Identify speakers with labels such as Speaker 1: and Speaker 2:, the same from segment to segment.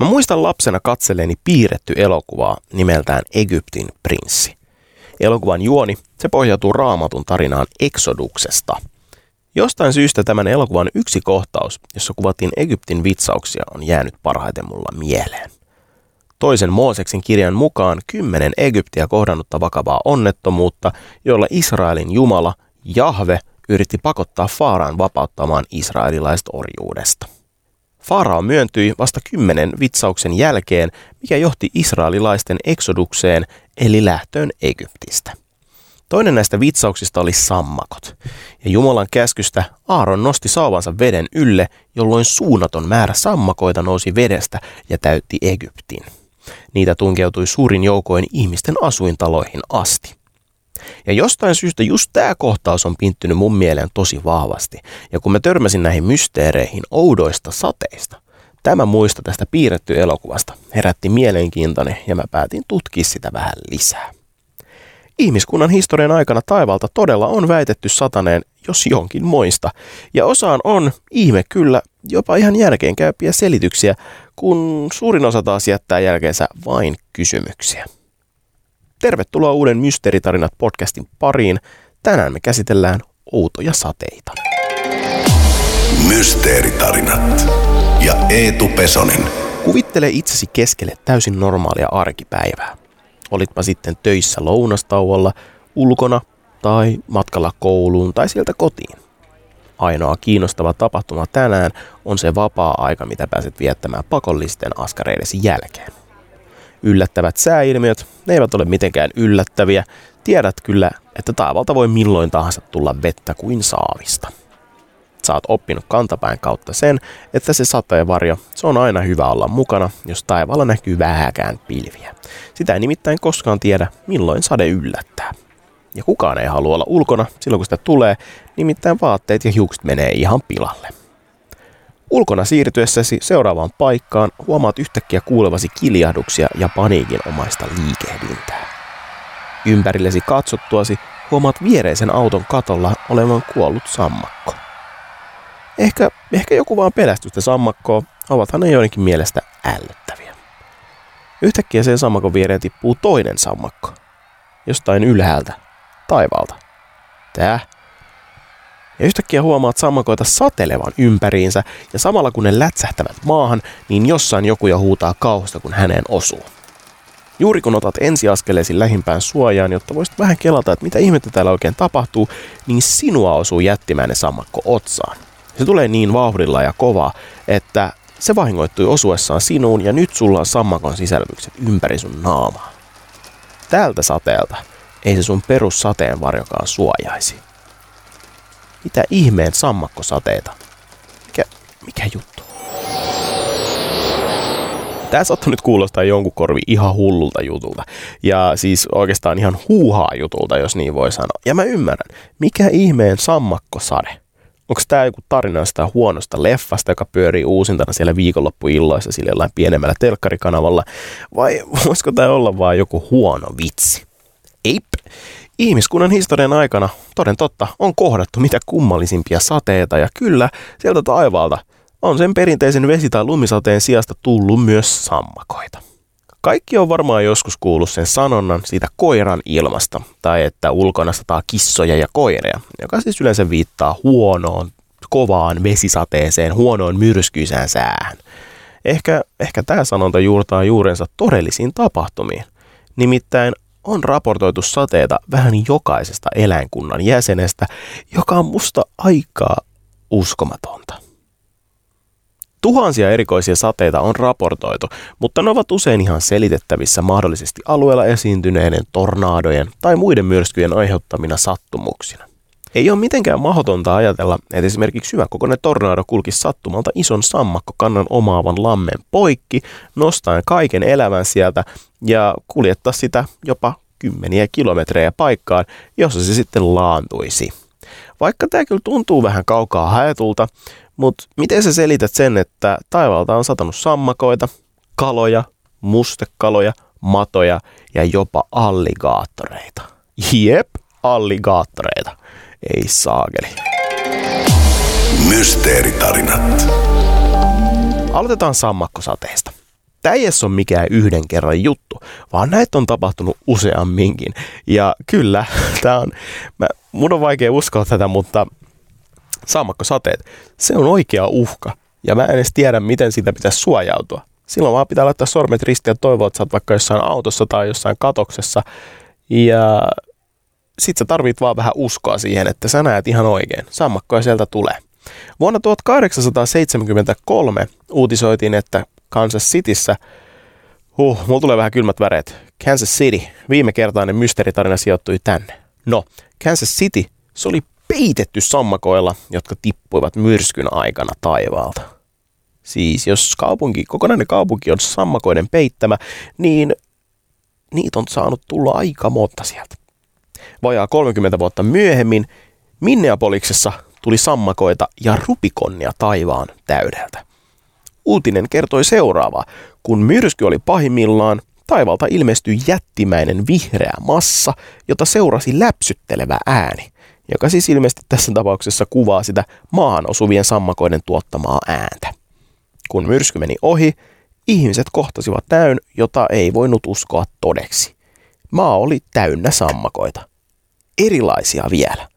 Speaker 1: Mä muistan lapsena katseleeni piirretty elokuvaa nimeltään Egyptin prinssi. Elokuvan juoni, se pohjautuu raamatun tarinaan Exoduksesta. Jostain syystä tämän elokuvan yksi kohtaus, jossa kuvattiin Egyptin vitsauksia, on jäänyt parhaiten mulla mieleen. Toisen Mooseksen kirjan mukaan kymmenen Egyptiä kohdannutta vakavaa onnettomuutta, jolla Israelin Jumala, Jahve, yritti pakottaa Faaraan vapauttamaan israelilaiset orjuudesta. Farao myöntyi vasta kymmenen vitsauksen jälkeen, mikä johti israelilaisten eksodukseen eli lähtöön Egyptistä. Toinen näistä vitsauksista oli sammakot, ja Jumalan käskystä Aaron nosti sauvansa veden ylle, jolloin suunnaton määrä sammakoita nousi vedestä ja täytti Egyptin. Niitä tunkeutui suurin joukoin ihmisten asuintaloihin asti. Ja jostain syystä just tämä kohtaus on pinttynyt mun mieleen tosi vahvasti. Ja kun mä törmäsin näihin mysteereihin oudoista sateista, tämä muista tästä piirretty elokuvasta herätti mielenkiintoni ja mä päätin tutkia sitä vähän lisää. Ihmiskunnan historian aikana taivalta todella on väitetty sataneen jos jonkin moista, ja osaan on, ihme kyllä, jopa ihan järkeenkäypiä selityksiä, kun suurin osa taas jättää jälkeensä vain kysymyksiä. Tervetuloa uuden Mysteeritarinat podcastin pariin. Tänään me käsitellään outoja sateita.
Speaker 2: Mysteeritarinat ja Eetu Pesonen.
Speaker 1: Kuvittele itsesi keskelle täysin normaalia arkipäivää. Olitpa sitten töissä lounastauolla, ulkona tai matkalla kouluun tai sieltä kotiin. Ainoa kiinnostava tapahtuma tänään on se vapaa-aika, mitä pääset viettämään pakollisten askareidesi jälkeen. Yllättävät sääilmiöt, ne eivät ole mitenkään yllättäviä. Tiedät kyllä, että taivalta voi milloin tahansa tulla vettä kuin saavista. Oot oppinut kantapään kautta sen, että se sateenvarjo, se on aina hyvä olla mukana, jos taivaalla näkyy vähäkään pilviä. Sitä ei nimittäin koskaan tiedä, milloin sade yllättää. Ja kukaan ei halua olla ulkona silloin, kun sitä tulee, nimittäin vaatteet ja hiukset menee ihan pilalle. Ulkona siirtyessäsi seuraavaan paikkaan huomaat yhtäkkiä kuulevasi kiljahduksia ja paniikinomaista liikehdintää. Ympärillesi katsottuasi huomaat viereisen auton katolla olevan kuollut sammakko. Ehkä, ehkä joku vaan pelästystä sammakkoa, ovathan ne joidenkin mielestä ällöttäviä. Yhtäkkiä sen sammakon viereen tippuu toinen sammakko. Jostain ylhäältä, taivaalta. Tää ja yhtäkkiä huomaat sammakoita satelevan ympäriinsä, ja samalla kun ne lätsähtävät maahan, niin jossain joku jo huutaa kauhosta, kun häneen osuu. Juuri kun otat ensiaskeleesi lähimpään suojaan, jotta voisit vähän kelata, että mitä ihmettä täällä oikein tapahtuu, niin sinua osuu jättimäinen sammakko otsaan. Se tulee niin vauhdilla ja kova, että se vahingoittui osuessaan sinuun ja nyt sulla on sammakon sisälmykset ympäri sun naamaa. Tältä sateelta ei se sun perussateenvarjokaan suojaisi. Mitä ihmeen sammakkosateita? Mikä, mikä juttu? Tämä saattaa nyt kuulostaa jonkun korvi ihan hullulta jutulta. Ja siis oikeastaan ihan huuhaa jutulta, jos niin voi sanoa. Ja mä ymmärrän, mikä ihmeen sammakkosade? Onko tämä joku tarina sitä huonosta leffasta, joka pyörii uusintana siellä viikonloppuilloissa sillä jollain pienemmällä telkkarikanavalla? Vai voisiko tämä olla vain joku huono vitsi? Eip. Ihmiskunnan historian aikana, toden totta, on kohdattu mitä kummallisimpia sateita ja kyllä, sieltä taivaalta on sen perinteisen vesi- tai lumisateen sijasta tullut myös sammakoita. Kaikki on varmaan joskus kuullut sen sanonnan siitä koiran ilmasta, tai että ulkona sataa kissoja ja koireja, joka siis yleensä viittaa huonoon, kovaan vesisateeseen, huonoon myrskyisään säähän. Ehkä, ehkä tämä sanonta juurtaa juurensa todellisiin tapahtumiin. Nimittäin on raportoitu sateita vähän jokaisesta eläinkunnan jäsenestä, joka on musta aikaa uskomatonta. Tuhansia erikoisia sateita on raportoitu, mutta ne ovat usein ihan selitettävissä mahdollisesti alueella esiintyneiden tornaadojen tai muiden myrskyjen aiheuttamina sattumuksina. Ei ole mitenkään mahdotonta ajatella, että esimerkiksi kokoinen tornado kulkisi sattumalta ison sammakkokannan omaavan lammen poikki, nostaen kaiken elävän sieltä ja kuljettaa sitä jopa kymmeniä kilometrejä paikkaan, jossa se sitten laantuisi. Vaikka tämä kyllä tuntuu vähän kaukaa haetulta, mutta miten sä selität sen, että taivaalta on satanut sammakoita, kaloja, mustekaloja, matoja ja jopa alligaattoreita? Jep, alligaattoreita. Ei saakeli.
Speaker 2: Mysteeritarinat.
Speaker 1: Aloitetaan sammakkosateesta. Tämä ei edes ole mikään yhden kerran juttu, vaan näitä on tapahtunut useamminkin. Ja kyllä, tämä on, mä, mun on vaikea uskoa tätä, mutta sammakkosateet, se on oikea uhka. Ja mä en edes tiedä, miten siitä pitäisi suojautua. Silloin vaan pitää laittaa sormet ristiin ja toivoa, että sä oot vaikka jossain autossa tai jossain katoksessa. Ja sit sä tarvit vaan vähän uskoa siihen, että sä näet ihan oikein. Sammakkoja sieltä tulee. Vuonna 1873 uutisoitiin, että Kansas Cityssä, huh, mulla tulee vähän kylmät väreet, Kansas City, viime kertainen mysteeritarina sijoittui tänne. No, Kansas City, se oli peitetty sammakoilla, jotka tippuivat myrskyn aikana taivaalta. Siis jos kaupunki, kokonainen kaupunki on sammakoiden peittämä, niin niitä on saanut tulla aika monta sieltä. Vajaa 30 vuotta myöhemmin Minneapoliksessa tuli sammakoita ja rupikonnia taivaan täydeltä. Uutinen kertoi seuraavaa. Kun myrsky oli pahimmillaan, taivalta ilmestyi jättimäinen vihreä massa, jota seurasi läpsyttelevä ääni, joka siis ilmeisesti tässä tapauksessa kuvaa sitä maahan osuvien sammakoiden tuottamaa ääntä. Kun myrsky meni ohi, ihmiset kohtasivat täyn, jota ei voinut uskoa todeksi. Maa oli täynnä sammakoita. Erilaisia vielä.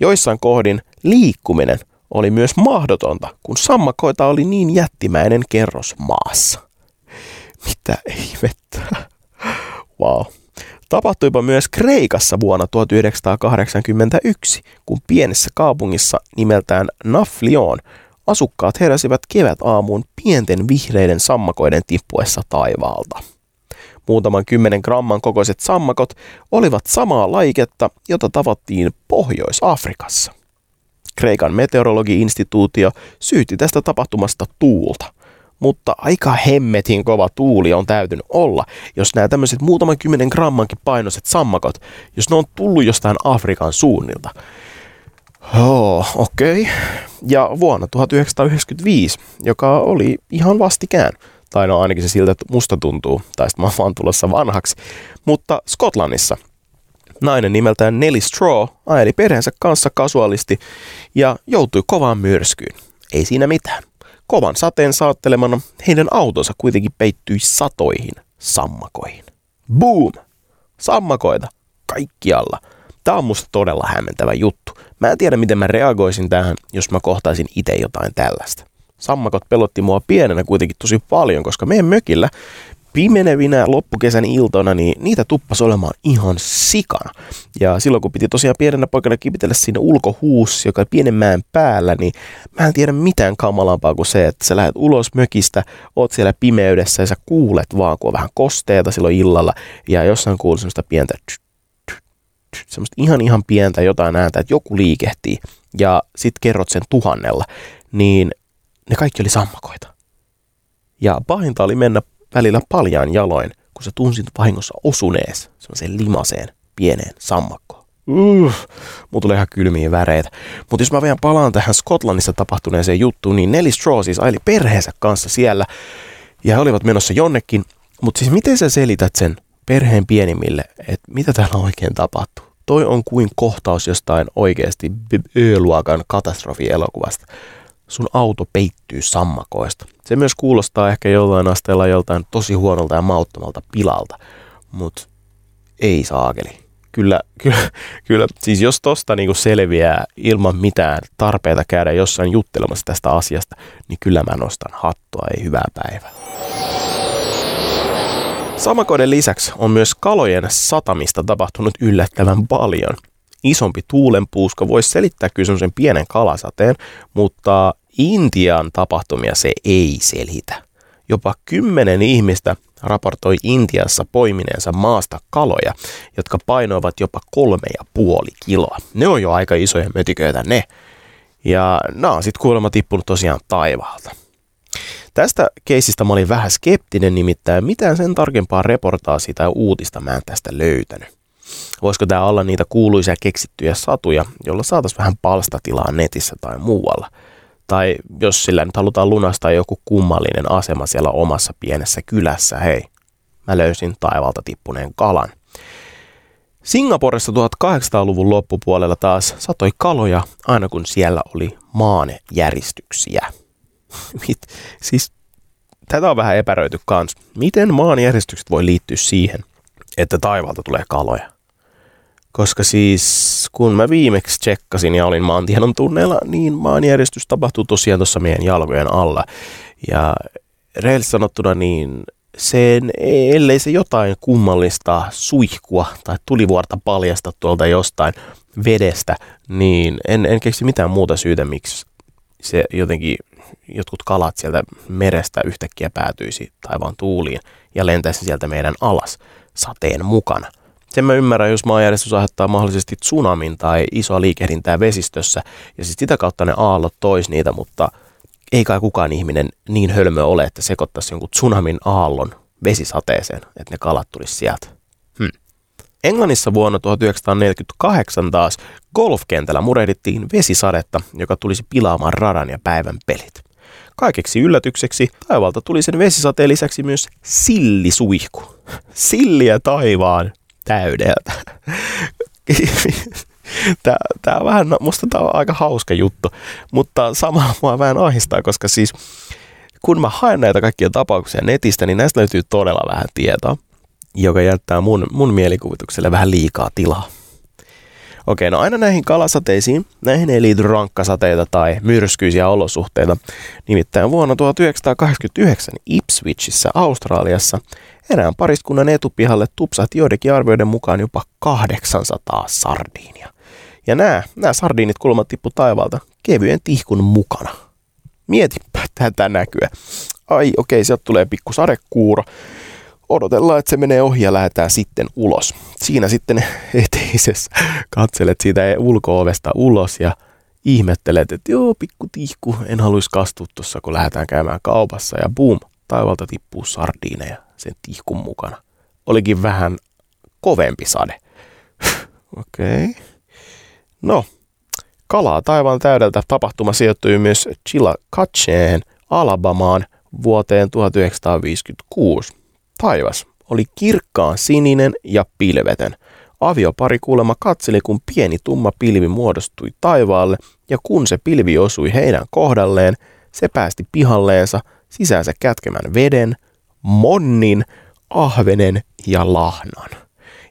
Speaker 1: Joissain kohdin liikkuminen oli myös mahdotonta, kun sammakoita oli niin jättimäinen kerros maassa. Mitä ihmettä? Wow. Tapahtuipa myös Kreikassa vuonna 1981, kun pienessä kaupungissa nimeltään Naflion asukkaat heräsivät kevät aamuun pienten vihreiden sammakoiden tippuessa taivaalta. Muutaman kymmenen gramman kokoiset sammakot olivat samaa laiketta, jota tavattiin Pohjois-Afrikassa. Kreikan meteorologi-instituutio syytti tästä tapahtumasta tuulta. Mutta aika hemmetin kova tuuli on täytynyt olla, jos nämä tämmöiset muutaman kymmenen grammankin painoiset sammakot, jos ne on tullut jostain Afrikan suunnilta. Oh, okei. Okay. Ja vuonna 1995, joka oli ihan vastikään, tai no ainakin se siltä, että musta tuntuu, tai sitten mä oon vaan tulossa vanhaksi, mutta Skotlannissa nainen nimeltään Nelly Straw ajeli perheensä kanssa kasuaalisti ja joutui kovaan myrskyyn. Ei siinä mitään. Kovan sateen saattelemana heidän autonsa kuitenkin peittyi satoihin sammakoihin. Boom! Sammakoita. Kaikkialla. Tämä on musta todella hämmentävä juttu. Mä en tiedä, miten mä reagoisin tähän, jos mä kohtaisin itse jotain tällaista. Sammakot pelotti mua pienenä kuitenkin tosi paljon, koska meidän mökillä pimenevinä loppukesän iltoina, niin niitä tuppas olemaan ihan sikana. Ja silloin kun piti tosiaan pienenä poikana kipitellä siinä ulkohuus, joka pienen mäen päällä, niin mä en tiedä mitään kamalampaa kuin se, että sä lähdet ulos mökistä, oot siellä pimeydessä ja sä kuulet vaan, kun on vähän kosteeta silloin illalla ja jossain kuuluu semmoista pientä semmoista ihan ihan pientä jotain ääntä, että joku liikehtii ja sit kerrot sen tuhannella, niin ne kaikki oli sammakoita. Ja pahinta oli mennä välillä paljaan jaloin, kun sä tunsit vahingossa osunees semmoiseen limaseen pieneen sammakkoon. Uh, mulla tulee ihan kylmiä väreitä. Mutta jos mä vielä palaan tähän Skotlannissa tapahtuneeseen juttuun, niin Nelly Straw siis aili perheensä kanssa siellä ja he olivat menossa jonnekin. Mutta siis miten sä selität sen perheen pienimmille, että mitä täällä oikein tapahtuu? Toi on kuin kohtaus jostain oikeasti Ö-luokan katastrofielokuvasta sun auto peittyy sammakoista. Se myös kuulostaa ehkä jollain asteella joltain tosi huonolta ja mauttomalta pilalta, mutta ei saakeli. Kyllä, kyllä, kyllä, siis jos tosta niinku selviää ilman mitään tarpeita käydä jossain juttelemassa tästä asiasta, niin kyllä mä nostan hattua, ei hyvää päivää. Samakoiden lisäksi on myös kalojen satamista tapahtunut yllättävän paljon – isompi tuulenpuuska voisi selittää kyllä semmoisen pienen kalasateen, mutta Intian tapahtumia se ei selitä. Jopa kymmenen ihmistä raportoi Intiassa poimineensa maasta kaloja, jotka painoivat jopa kolme ja puoli kiloa. Ne on jo aika isoja mötiköitä ne. Ja nämä on sitten kuulemma tippunut tosiaan taivaalta. Tästä keisistä mä olin vähän skeptinen, nimittäin mitään sen tarkempaa reportaa sitä uutista mä en tästä löytänyt. Voisiko tämä olla niitä kuuluisia keksittyjä satuja, joilla saataisiin vähän palstatilaa netissä tai muualla? Tai jos sillä nyt halutaan lunastaa joku kummallinen asema siellä omassa pienessä kylässä, hei, mä löysin taivalta tippuneen kalan. Singaporessa 1800-luvun loppupuolella taas satoi kaloja aina kun siellä oli maanjäristyksiä. Siis tätä on vähän epäröity kans. Miten maanjäristykset voi liittyä siihen, että taivaalta tulee kaloja? Koska siis kun mä viimeksi tsekkasin ja olin maantienon tunneilla, niin maanjäristys tapahtuu tosiaan tuossa meidän jalkojen alla. Ja reilisesti sanottuna niin sen, ellei se jotain kummallista suihkua tai tulivuorta paljasta tuolta jostain vedestä, niin en, en keksi mitään muuta syytä, miksi se jotenkin jotkut kalat sieltä merestä yhtäkkiä päätyisi taivaan tuuliin ja lentäisi sieltä meidän alas sateen mukana. Sen mä ymmärrän, jos maanjärjestys aiheuttaa mahdollisesti tsunamin tai isoa liikehdintää vesistössä ja sitten sitä kautta ne aallot tois niitä, mutta ei kai kukaan ihminen niin hölmö ole, että sekoittaisi jonkun tsunamin aallon vesisateeseen, että ne kalat tulisi sieltä. Hmm. Englannissa vuonna 1948 taas golfkentällä murehdittiin vesisadetta, joka tulisi pilaamaan radan ja päivän pelit. Kaikeksi yllätykseksi taivaalta tuli sen vesisateen lisäksi myös sillisuihku. Silliä taivaan täydeltä. Tämä, tämä on vähän, musta tämä on aika hauska juttu, mutta samalla mua vähän ahistaa, koska siis kun mä haen näitä kaikkia tapauksia netistä, niin näistä löytyy todella vähän tietoa, joka jättää mun, mun mielikuvitukselle vähän liikaa tilaa. Okei, no aina näihin kalasateisiin, näihin ei liity rankkasateita tai myrskyisiä olosuhteita. Nimittäin vuonna 1989 Ipswichissä Australiassa erään pariskunnan etupihalle tupsahti joidenkin arvioiden mukaan jopa 800 sardiinia. Ja nämä, nämä sardiinit kulmat tippu taivaalta kevyen tihkun mukana. Mietipä tätä näkyä. Ai okei, sieltä tulee pikku sadekuuro odotellaan, että se menee ohi ja lähdetään sitten ulos. Siinä sitten eteisessä katselet siitä ulko-ovesta ulos ja ihmettelet, että joo, pikku tihku, en haluaisi kastua tuossa, kun lähdetään käymään kaupassa ja boom, taivalta tippuu sardiineja sen tihkun mukana. Olikin vähän kovempi sade. Okei. Okay. No, kalaa taivaan täydeltä tapahtuma sijoittui myös Chillicotteen, Alabamaan vuoteen 1956 Taivas oli kirkkaan sininen ja pilvetön. Aviopari kuulemma katseli, kun pieni tumma pilvi muodostui taivaalle, ja kun se pilvi osui heidän kohdalleen, se päästi pihalleensa sisäänsä kätkemän veden, monnin, ahvenen ja lahnan.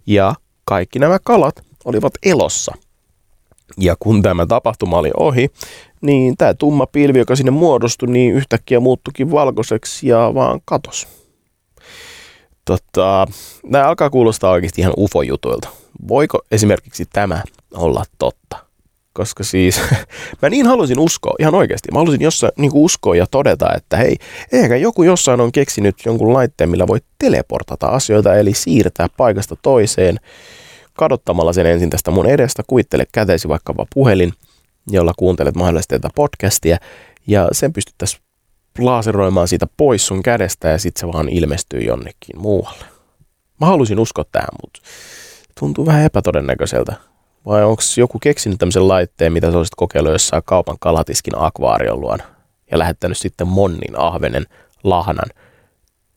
Speaker 1: Ja kaikki nämä kalat olivat elossa. Ja kun tämä tapahtuma oli ohi, niin tämä tumma pilvi, joka sinne muodostui, niin yhtäkkiä muuttukin valkoiseksi ja vaan katos. Tota, nämä alkaa kuulostaa oikeasti ihan ufo-jutuilta. Voiko esimerkiksi tämä olla totta? Koska siis mä niin halusin uskoa, ihan oikeasti. Mä halusin jossain niin uskoa ja todeta, että hei, ehkä joku jossain on keksinyt jonkun laitteen, millä voi teleportata asioita, eli siirtää paikasta toiseen kadottamalla sen ensin tästä mun edestä. Kuvittele käteesi vaikkapa puhelin, jolla kuuntelet mahdollisesti tätä podcastia, ja sen pystyttäisiin laaseroimaan siitä pois sun kädestä ja sitten se vaan ilmestyy jonnekin muualle. Mä halusin uskoa tähän, mutta tuntuu vähän epätodennäköiseltä. Vai onko joku keksinyt tämmöisen laitteen, mitä sä olisit kokeillut jossain kaupan kalatiskin akvaarion luona ja lähettänyt sitten monnin ahvenen lahnan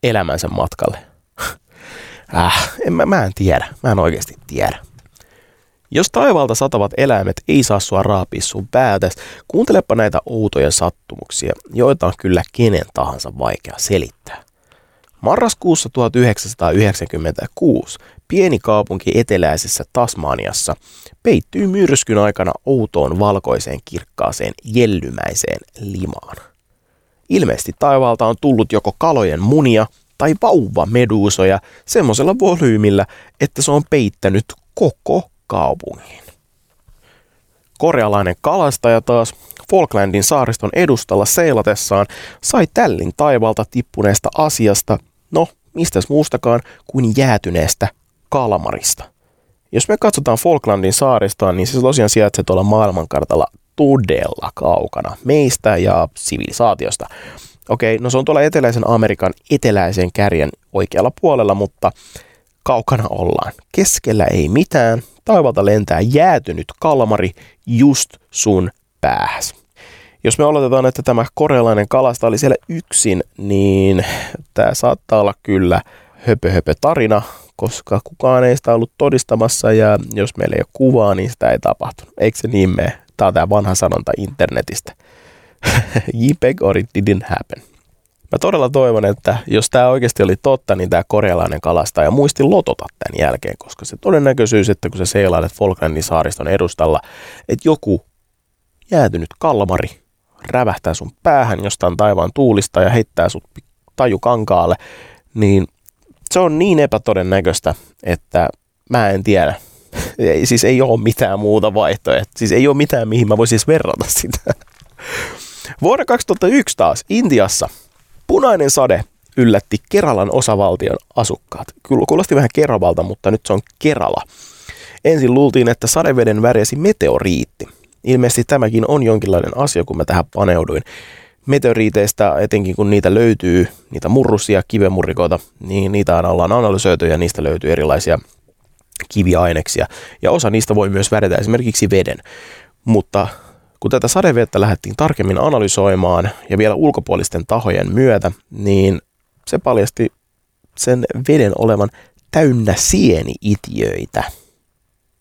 Speaker 1: elämänsä matkalle? äh, en, mä, mä en tiedä. Mä en oikeasti tiedä. Jos taivaalta satavat eläimet ei saa sua raapia sun päätäs, kuuntelepa näitä outoja sattumuksia, joita on kyllä kenen tahansa vaikea selittää. Marraskuussa 1996 pieni kaupunki eteläisessä Tasmaniassa peittyy myrskyn aikana outoon valkoiseen kirkkaaseen jellymäiseen limaan. Ilmeisesti taivaalta on tullut joko kalojen munia tai vauva meduusoja semmoisella volyymillä, että se on peittänyt koko kaupunkiin. Korealainen kalastaja taas Falklandin saariston edustalla seilatessaan sai tällin taivalta tippuneesta asiasta, no mistäs muustakaan kuin jäätyneestä kalmarista. Jos me katsotaan Falklandin saaristoa, niin se tosiaan sijaitsee tuolla maailmankartalla todella kaukana meistä ja sivilisaatiosta. Okei, no se on tuolla eteläisen Amerikan eteläisen kärjen oikealla puolella, mutta kaukana ollaan. Keskellä ei mitään, taivalta lentää jäätynyt kalmari just sun päähäs. Jos me oletetaan, että tämä korealainen kalasta oli siellä yksin, niin tämä saattaa olla kyllä höpö höpö tarina, koska kukaan ei sitä ollut todistamassa ja jos meillä ei ole kuvaa, niin sitä ei tapahtunut. Eikö se niin mene? Tämä on tämä vanha sanonta internetistä. JPEG or it didn't happen. Mä todella toivon, että jos tämä oikeasti oli totta, niin tämä korealainen kalastaja muisti lotota tämän jälkeen, koska se todennäköisyys, että kun sä seilailet Falklandin saariston edustalla, että joku jäätynyt kalmari rävähtää sun päähän jostain taivaan tuulista ja heittää sut taju kankaalle, niin se on niin epätodennäköistä, että mä en tiedä. Ei, siis ei ole mitään muuta vaihtoehtoa. Siis ei ole mitään, mihin mä voisin siis verrata sitä. Vuonna 2001 taas Intiassa punainen sade yllätti Keralan osavaltion asukkaat. Kyllä kuulosti vähän Keravalta, mutta nyt se on Kerala. Ensin luultiin, että sadeveden värjäsi meteoriitti. Ilmeisesti tämäkin on jonkinlainen asia, kun mä tähän paneuduin. Meteoriiteista, etenkin kun niitä löytyy, niitä murrusia, kivemurrikoita, niin niitä ollaan analysoitu ja niistä löytyy erilaisia kiviaineksia. Ja osa niistä voi myös väretä esimerkiksi veden. Mutta kun tätä sadevettä lähdettiin tarkemmin analysoimaan ja vielä ulkopuolisten tahojen myötä, niin se paljasti sen veden olevan täynnä sieni-itiöitä.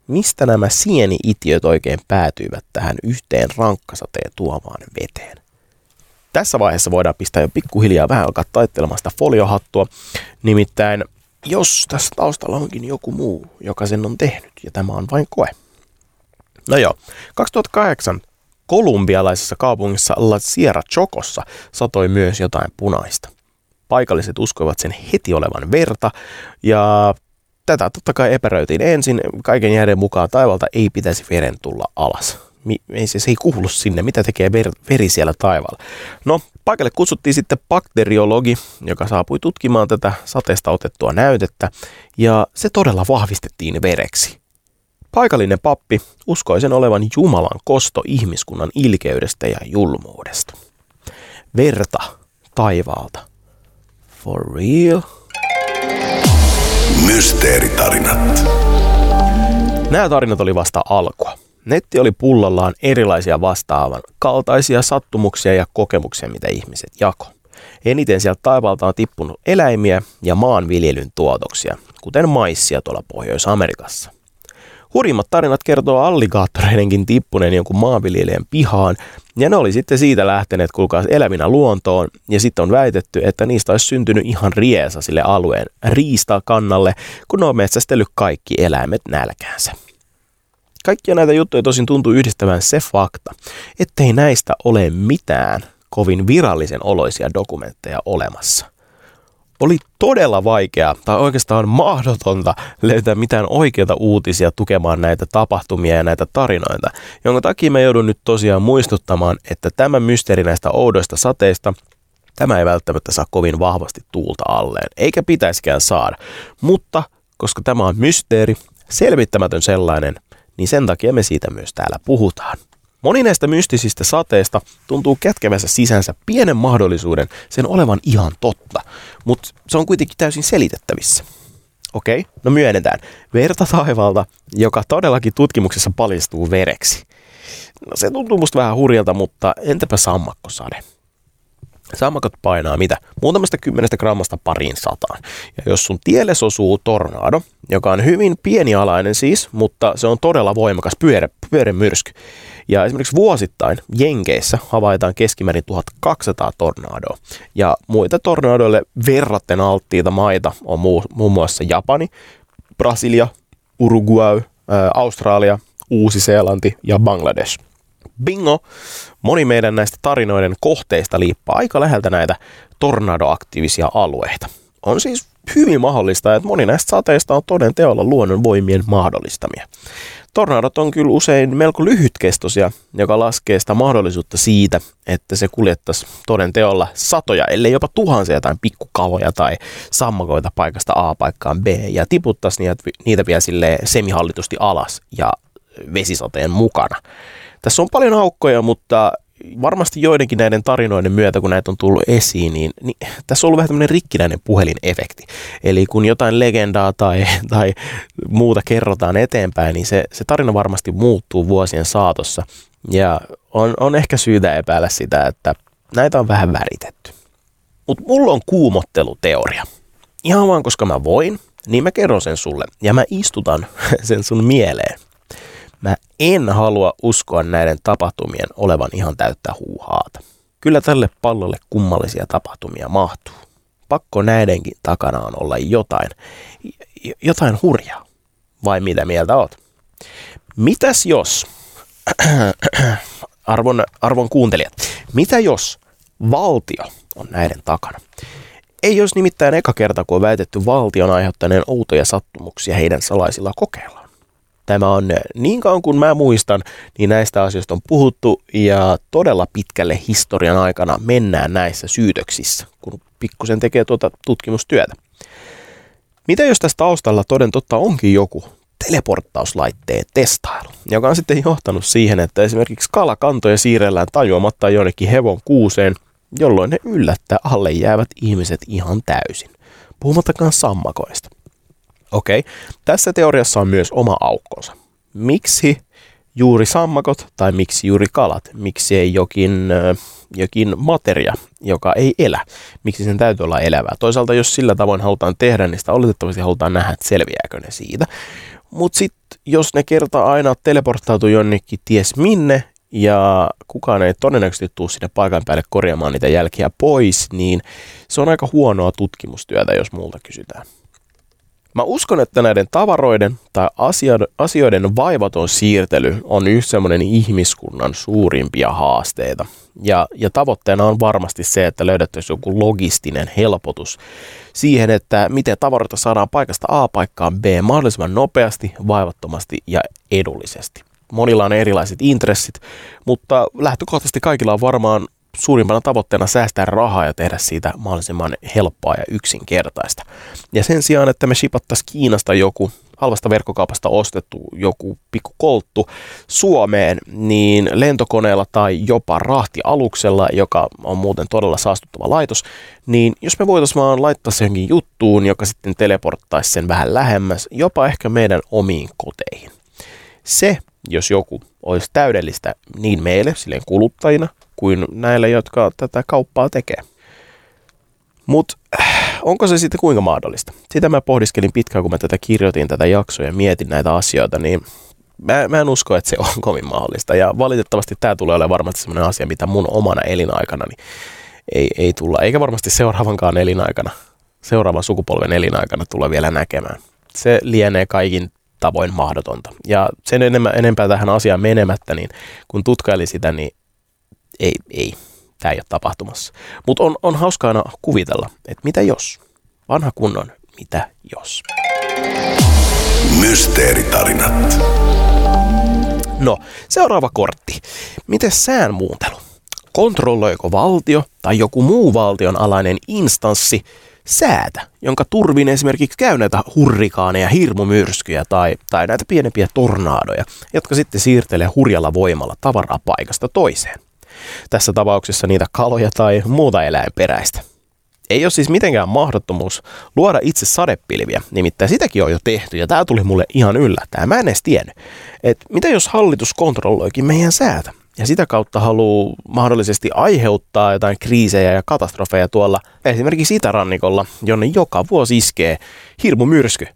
Speaker 1: Mistä nämä sieni-itiöt oikein päätyivät tähän yhteen rankkasateen tuomaan veteen? Tässä vaiheessa voidaan pistää jo pikkuhiljaa vähän alkaa taittelemaan sitä foliohattua. Nimittäin jos tässä taustalla onkin joku muu, joka sen on tehnyt, ja tämä on vain koe. No joo, 2008 kolumbialaisessa kaupungissa La Sierra Chocossa satoi myös jotain punaista. Paikalliset uskoivat sen heti olevan verta, ja tätä totta kai epäröitiin ensin. Kaiken järjen mukaan taivalta ei pitäisi veren tulla alas. Ei se, se ei kuulu sinne, mitä tekee ver, veri siellä taivaalla. No, paikalle kutsuttiin sitten bakteriologi, joka saapui tutkimaan tätä sateesta otettua näytettä, ja se todella vahvistettiin vereksi. Paikallinen pappi uskoi sen olevan Jumalan kosto ihmiskunnan ilkeydestä ja julmuudesta. Verta taivaalta. For real?
Speaker 2: Mysteeritarinat.
Speaker 1: Nämä tarinat oli vasta alkua. Netti oli pullollaan erilaisia vastaavan kaltaisia sattumuksia ja kokemuksia, mitä ihmiset jako. Eniten sieltä taivaalta on tippunut eläimiä ja maanviljelyn tuotoksia, kuten maissia tuolla Pohjois-Amerikassa. Hurjimmat tarinat kertoo alligaattoreidenkin tippuneen jonkun maanviljelijän pihaan, ja ne oli sitten siitä lähteneet kulkaa elävinä luontoon, ja sitten on väitetty, että niistä olisi syntynyt ihan riesa sille alueen kannalle, kun ne on metsästellyt kaikki eläimet nälkäänsä. Kaikkia näitä juttuja tosin tuntuu yhdistävän se fakta, ettei näistä ole mitään kovin virallisen oloisia dokumentteja olemassa oli todella vaikeaa tai oikeastaan mahdotonta löytää mitään oikeita uutisia tukemaan näitä tapahtumia ja näitä tarinoita, jonka takia mä joudun nyt tosiaan muistuttamaan, että tämä mysteeri näistä oudoista sateista Tämä ei välttämättä saa kovin vahvasti tuulta alleen, eikä pitäisikään saada. Mutta koska tämä on mysteeri, selvittämätön sellainen, niin sen takia me siitä myös täällä puhutaan. Moni näistä mystisistä sateista tuntuu kätkevänsä sisänsä pienen mahdollisuuden sen olevan ihan totta, mutta se on kuitenkin täysin selitettävissä. Okei, okay, no myönnetään. Verta taivaalta, joka todellakin tutkimuksessa paljastuu vereksi. No se tuntuu musta vähän hurjalta, mutta entäpä sammakkosade? Sammakot painaa mitä? Muutamasta kymmenestä grammasta pariin sataan. Ja jos sun tielle osuu tornado, joka on hyvin pienialainen siis, mutta se on todella voimakas pyöre, pyöremyrsky. Ja esimerkiksi vuosittain Jenkeissä havaitaan keskimäärin 1200 tornadoa. Ja muita tornadoille verraten alttiita maita on muu, muun muassa Japani, Brasilia, Uruguay, Australia, Uusi-Seelanti ja Bangladesh. Bingo! Moni meidän näistä tarinoiden kohteista liippaa aika läheltä näitä tornadoaktiivisia alueita. On siis hyvin mahdollista, että moni näistä sateista on toden teolla luonnonvoimien mahdollistamia. Tornadot on kyllä usein melko lyhytkestoisia, joka laskee sitä mahdollisuutta siitä, että se kuljettaisi toden teolla satoja, ellei jopa tuhansia jotain pikkukaloja tai sammakoita paikasta A paikkaan B ja tiputtaisi niitä, niitä vielä sille semihallitusti alas ja vesisateen mukana. Tässä on paljon aukkoja, mutta varmasti joidenkin näiden tarinoiden myötä, kun näitä on tullut esiin, niin, niin tässä on ollut vähän tämmöinen rikkinäinen puhelinefekti. Eli kun jotain legendaa tai, tai muuta kerrotaan eteenpäin, niin se, se tarina varmasti muuttuu vuosien saatossa. Ja on, on ehkä syytä epäillä sitä, että näitä on vähän väritetty. Mutta mulla on kuumotteluteoria. Ihan vaan koska mä voin, niin mä kerron sen sulle ja mä istutan sen sun mieleen. En halua uskoa näiden tapahtumien olevan ihan täyttä huuhaata. Kyllä tälle pallolle kummallisia tapahtumia mahtuu. Pakko näidenkin takana on olla jotain, jotain hurjaa. Vai mitä mieltä oot? Mitäs jos, arvon, arvon kuuntelijat, mitä jos valtio on näiden takana? Ei olisi nimittäin eka kerta, kun on väitetty valtion aiheuttaneen outoja sattumuksia heidän salaisilla kokeillaan. Tämä on niin kauan kuin mä muistan, niin näistä asioista on puhuttu ja todella pitkälle historian aikana mennään näissä syytöksissä, kun pikkusen tekee tuota tutkimustyötä. Mitä jos tässä taustalla toden totta onkin joku teleporttauslaitteen testailu, joka on sitten johtanut siihen, että esimerkiksi kalakantoja siirrellään tajuamatta jonnekin hevon kuuseen, jolloin ne yllättää alle jäävät ihmiset ihan täysin, puhumattakaan sammakoista. Okei, okay. tässä teoriassa on myös oma aukkonsa. Miksi juuri sammakot tai miksi juuri kalat? Miksi ei jokin, jokin materia, joka ei elä? Miksi sen täytyy olla elävää? Toisaalta jos sillä tavoin halutaan tehdä, niin sitä oletettavasti halutaan nähdä, että selviääkö ne siitä. Mutta sitten jos ne kertaa aina teleporttautuu jonnekin ties minne, ja kukaan ei todennäköisesti tule sinne paikan päälle korjaamaan niitä jälkiä pois, niin se on aika huonoa tutkimustyötä, jos multa kysytään. Mä uskon, että näiden tavaroiden tai asioiden vaivaton siirtely on yksi semmoinen ihmiskunnan suurimpia haasteita. Ja, ja tavoitteena on varmasti se, että löydettäisiin joku logistinen helpotus siihen, että miten tavaroita saadaan paikasta A paikkaan B mahdollisimman nopeasti, vaivattomasti ja edullisesti. Monilla on erilaiset intressit, mutta lähtökohtaisesti kaikilla on varmaan suurimpana tavoitteena säästää rahaa ja tehdä siitä mahdollisimman helppoa ja yksinkertaista. Ja sen sijaan, että me shipattaisiin Kiinasta joku halvasta verkkokaupasta ostettu joku pikku kolttu Suomeen, niin lentokoneella tai jopa rahtialuksella, joka on muuten todella saastuttava laitos, niin jos me voitaisiin vaan laittaa se johonkin juttuun, joka sitten teleporttaisi sen vähän lähemmäs, jopa ehkä meidän omiin koteihin. Se, jos joku olisi täydellistä niin meille, silleen kuluttajina, kuin näille, jotka tätä kauppaa tekee. Mutta äh, onko se sitten kuinka mahdollista? Sitä mä pohdiskelin pitkään, kun mä tätä kirjoitin tätä jaksoa ja mietin näitä asioita, niin mä, mä en usko, että se on kovin mahdollista. Ja valitettavasti tämä tulee olemaan varmasti sellainen asia, mitä mun omana elinaikana niin ei, ei tulla, eikä varmasti seuraavankaan elinaikana, seuraavan sukupolven elinaikana tulla vielä näkemään. Se lienee kaikin tavoin mahdotonta. Ja sen enemmän, enempää tähän asiaan menemättä, niin kun tutkaili sitä, niin ei, ei, tämä ei ole tapahtumassa. Mutta on, on hauskaa aina kuvitella, että mitä jos? Vanha kunnon, mitä jos?
Speaker 2: Mysteeritarinat.
Speaker 1: No, seuraava kortti. Miten sään muuntelu? Kontrolloiko valtio tai joku muu valtion alainen instanssi säätä, jonka turvin esimerkiksi käy näitä hurrikaaneja, hirmumyrskyjä tai, tai näitä pienempiä tornaadoja, jotka sitten siirtelee hurjalla voimalla tavaraa paikasta toiseen. Tässä tapauksessa niitä kaloja tai muuta eläinperäistä. Ei ole siis mitenkään mahdottomuus luoda itse sadepilviä, nimittäin sitäkin on jo tehty ja tämä tuli mulle ihan yllättäen. Mä en edes tiennyt, että mitä jos hallitus kontrolloikin meidän säätä ja sitä kautta haluaa mahdollisesti aiheuttaa jotain kriisejä ja katastrofeja tuolla esimerkiksi itärannikolla, jonne joka vuosi iskee hirmumyrsky.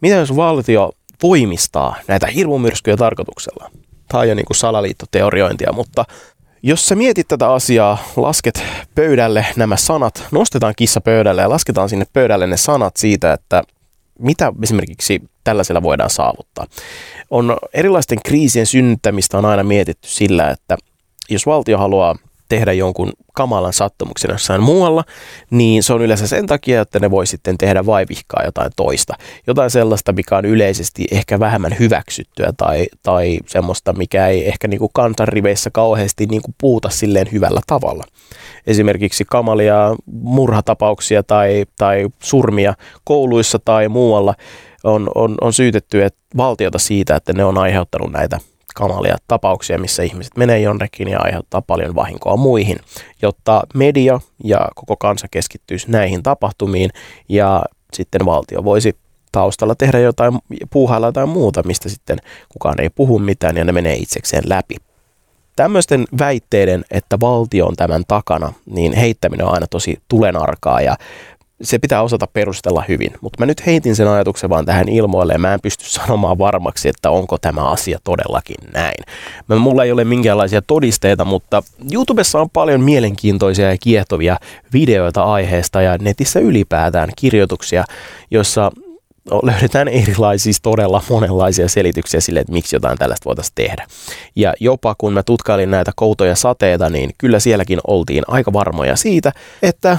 Speaker 1: Mitä jos valtio voimistaa näitä hirmumyrskyjä tarkoituksella? Tämä on jo niin kuin salaliittoteoriointia, mutta jos sä mietit tätä asiaa, lasket pöydälle nämä sanat, nostetaan kissa pöydälle ja lasketaan sinne pöydälle ne sanat siitä, että mitä esimerkiksi tällaisella voidaan saavuttaa. On erilaisten kriisien synnyttämistä on aina mietitty sillä, että jos valtio haluaa tehdä jonkun kamalan sattumuksen jossain muualla, niin se on yleensä sen takia, että ne voi sitten tehdä vaivihkaa jotain toista. Jotain sellaista, mikä on yleisesti ehkä vähemmän hyväksyttyä tai, tai semmoista, mikä ei ehkä niin kuin kansanriveissä kauheasti niin kuin puhuta silleen hyvällä tavalla. Esimerkiksi kamalia murhatapauksia tai, tai surmia kouluissa tai muualla on, on, on syytetty että valtiota siitä, että ne on aiheuttanut näitä kamalia tapauksia, missä ihmiset menee jonnekin ja aiheuttaa paljon vahinkoa muihin, jotta media ja koko kansa keskittyisi näihin tapahtumiin ja sitten valtio voisi taustalla tehdä jotain, puuhailla jotain muuta, mistä sitten kukaan ei puhu mitään ja ne menee itsekseen läpi. Tämmöisten väitteiden, että valtio on tämän takana, niin heittäminen on aina tosi tulenarkaa ja se pitää osata perustella hyvin. Mutta mä nyt heitin sen ajatuksen vaan tähän ilmoille ja mä en pysty sanomaan varmaksi, että onko tämä asia todellakin näin. Mä, mulla ei ole minkäänlaisia todisteita, mutta YouTubessa on paljon mielenkiintoisia ja kiehtovia videoita aiheesta ja netissä ylipäätään kirjoituksia, joissa löydetään erilaisia, todella monenlaisia selityksiä sille, että miksi jotain tällaista voitaisiin tehdä. Ja jopa kun mä tutkailin näitä koutoja sateita, niin kyllä sielläkin oltiin aika varmoja siitä, että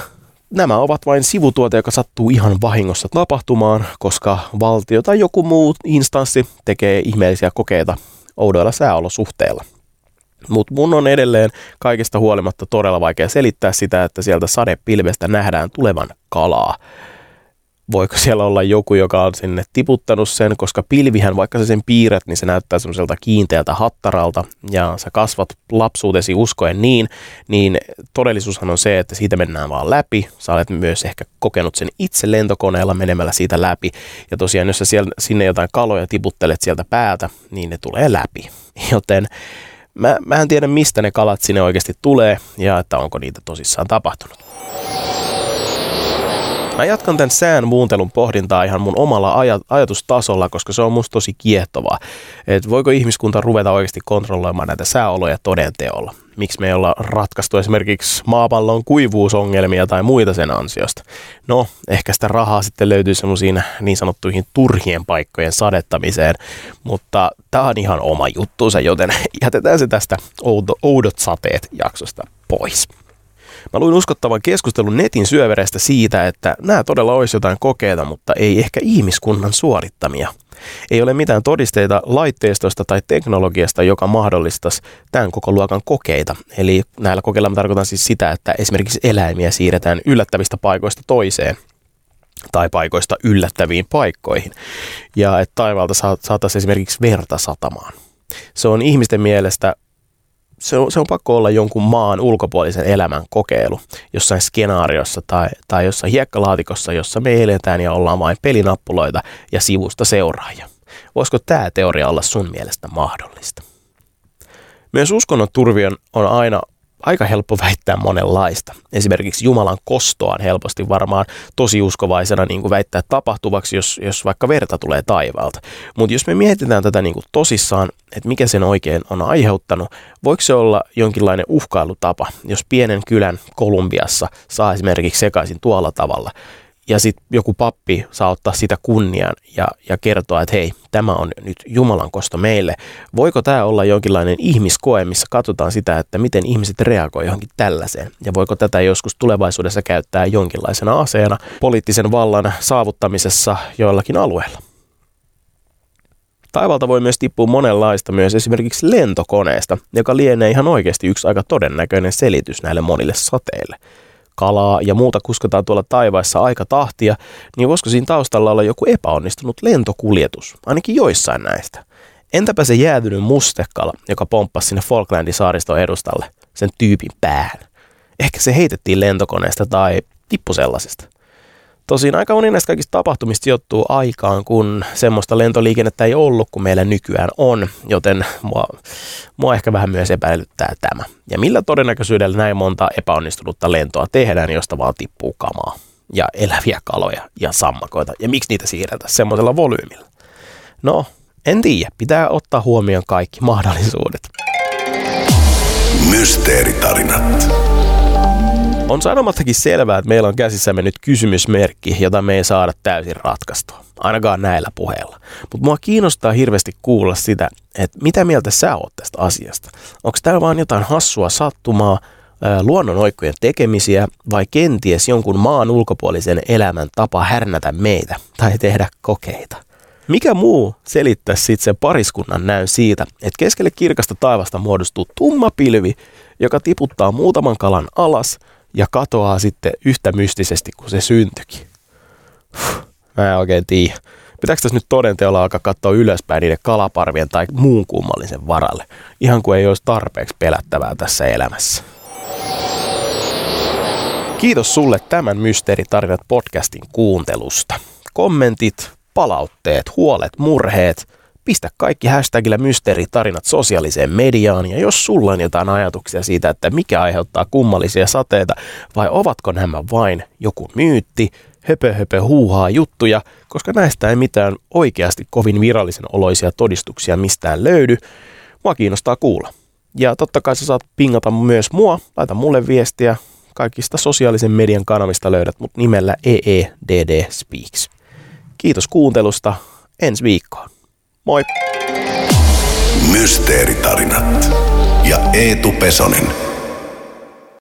Speaker 1: nämä ovat vain sivutuote, joka sattuu ihan vahingossa tapahtumaan, koska valtio tai joku muu instanssi tekee ihmeellisiä kokeita oudoilla sääolosuhteilla. Mutta mun on edelleen kaikesta huolimatta todella vaikea selittää sitä, että sieltä sadepilvestä nähdään tulevan kalaa voiko siellä olla joku, joka on sinne tiputtanut sen, koska pilvihän, vaikka sä sen piirrät, niin se näyttää semmoiselta kiinteältä hattaralta ja sä kasvat lapsuutesi uskoen niin, niin todellisuushan on se, että siitä mennään vaan läpi. Sä olet myös ehkä kokenut sen itse lentokoneella menemällä siitä läpi. Ja tosiaan, jos sä siellä, sinne jotain kaloja tiputtelet sieltä päätä, niin ne tulee läpi. Joten mä, mä en tiedä, mistä ne kalat sinne oikeasti tulee ja että onko niitä tosissaan tapahtunut. Mä jatkan tämän sään muuntelun pohdintaa ihan mun omalla aj- ajatustasolla, koska se on musta tosi kiehtovaa. Että voiko ihmiskunta ruveta oikeasti kontrolloimaan näitä sääoloja todenteolla? Miksi me ei olla ratkaistu esimerkiksi maapallon kuivuusongelmia tai muita sen ansiosta? No, ehkä sitä rahaa sitten löytyy semmoisiin niin sanottuihin turhien paikkojen sadettamiseen, mutta tämä on ihan oma juttuunsa, joten jätetään se tästä oudot sateet jaksosta pois. Mä luin uskottavan keskustelun netin syövereistä siitä, että nämä todella olisi jotain kokeita, mutta ei ehkä ihmiskunnan suorittamia. Ei ole mitään todisteita laitteistosta tai teknologiasta, joka mahdollistaisi tämän koko luokan kokeita. Eli näillä kokeilla mä tarkoitan siis sitä, että esimerkiksi eläimiä siirretään yllättävistä paikoista toiseen tai paikoista yllättäviin paikkoihin. Ja että taivaalta saataisiin esimerkiksi verta satamaan. Se on ihmisten mielestä se on, se on pakko olla jonkun maan ulkopuolisen elämän kokeilu jossain skenaariossa tai, tai jossain hiekkalaatikossa, jossa me eletään ja ollaan vain pelinappuloita ja sivusta seuraajia. Voisiko tämä teoria olla sun mielestä mahdollista? Myös uskonnon turvion on aina aika helppo väittää monenlaista. Esimerkiksi Jumalan kostoa on helposti varmaan tosi uskovaisena niin kuin väittää tapahtuvaksi, jos, jos vaikka verta tulee taivaalta. Mutta jos me mietitään tätä niin kuin tosissaan, että mikä sen oikein on aiheuttanut, voiko se olla jonkinlainen uhkailutapa, jos pienen kylän Kolumbiassa saa esimerkiksi sekaisin tuolla tavalla – ja sitten joku pappi saa ottaa sitä kunnian ja, ja kertoa, että hei, tämä on nyt Jumalan kosto meille. Voiko tämä olla jonkinlainen ihmiskoe, missä katsotaan sitä, että miten ihmiset reagoivat johonkin tällaiseen? Ja voiko tätä joskus tulevaisuudessa käyttää jonkinlaisena aseena poliittisen vallan saavuttamisessa joillakin alueilla? Taivalta voi myös tippua monenlaista myös esimerkiksi lentokoneesta, joka lienee ihan oikeasti yksi aika todennäköinen selitys näille monille sateille kalaa ja muuta kuskataan tuolla taivaissa aika tahtia, niin voisiko siinä taustalla olla joku epäonnistunut lentokuljetus, ainakin joissain näistä. Entäpä se jäätynyt mustekala, joka pomppasi sinne Falklandin saariston edustalle, sen tyypin päähän? Ehkä se heitettiin lentokoneesta tai tippu sellaisesta. Tosin aika moni näistä kaikista tapahtumista sijoittuu aikaan, kun semmoista lentoliikennettä ei ollut kuin meillä nykyään on, joten mua, mua ehkä vähän myös epäilyttää tämä. Ja millä todennäköisyydellä näin monta epäonnistunutta lentoa tehdään, josta vaan tippuu kamaa ja eläviä kaloja ja sammakoita, ja miksi niitä siirretään semmoisella volyymilla? No, en tiedä. Pitää ottaa huomioon kaikki mahdollisuudet.
Speaker 2: Mysteeritarinat.
Speaker 1: On sanomattakin selvää, että meillä on käsissämme nyt kysymysmerkki, jota me ei saada täysin ratkaistua. Ainakaan näillä puheilla. Mutta mua kiinnostaa hirveästi kuulla sitä, että mitä mieltä sä oot tästä asiasta. Onko tämä vaan jotain hassua sattumaa, luonnonoikkojen tekemisiä vai kenties jonkun maan ulkopuolisen elämän tapa härnätä meitä tai tehdä kokeita? Mikä muu selittää sitten sen pariskunnan näyn siitä, että keskelle kirkasta taivasta muodostuu tumma pilvi, joka tiputtaa muutaman kalan alas – ja katoaa sitten yhtä mystisesti kuin se syntyikin. Mä en oikein tiedä. Pitääkö tässä nyt todenteolla alkaa katsoa ylöspäin niiden kalaparvien tai muun kummallisen varalle, ihan kuin ei olisi tarpeeksi pelättävää tässä elämässä. Kiitos sulle tämän Mysteeritarinat podcastin kuuntelusta. Kommentit, palautteet, huolet, murheet – Pistä kaikki hashtagillä mysteeritarinat sosiaaliseen mediaan ja jos sulla on jotain ajatuksia siitä, että mikä aiheuttaa kummallisia sateita vai ovatko nämä vain joku myytti, höpö höpö huuhaa juttuja, koska näistä ei mitään oikeasti kovin virallisen oloisia todistuksia mistään löydy. Mua kiinnostaa kuulla. Ja totta kai sä saat pingata myös mua, laita mulle viestiä. Kaikista sosiaalisen median kanavista löydät mut nimellä EEDD Speaks. Kiitos kuuntelusta. Ensi viikkoon. Moi!
Speaker 2: Mysteeritarinat ja Eetu Pesonen.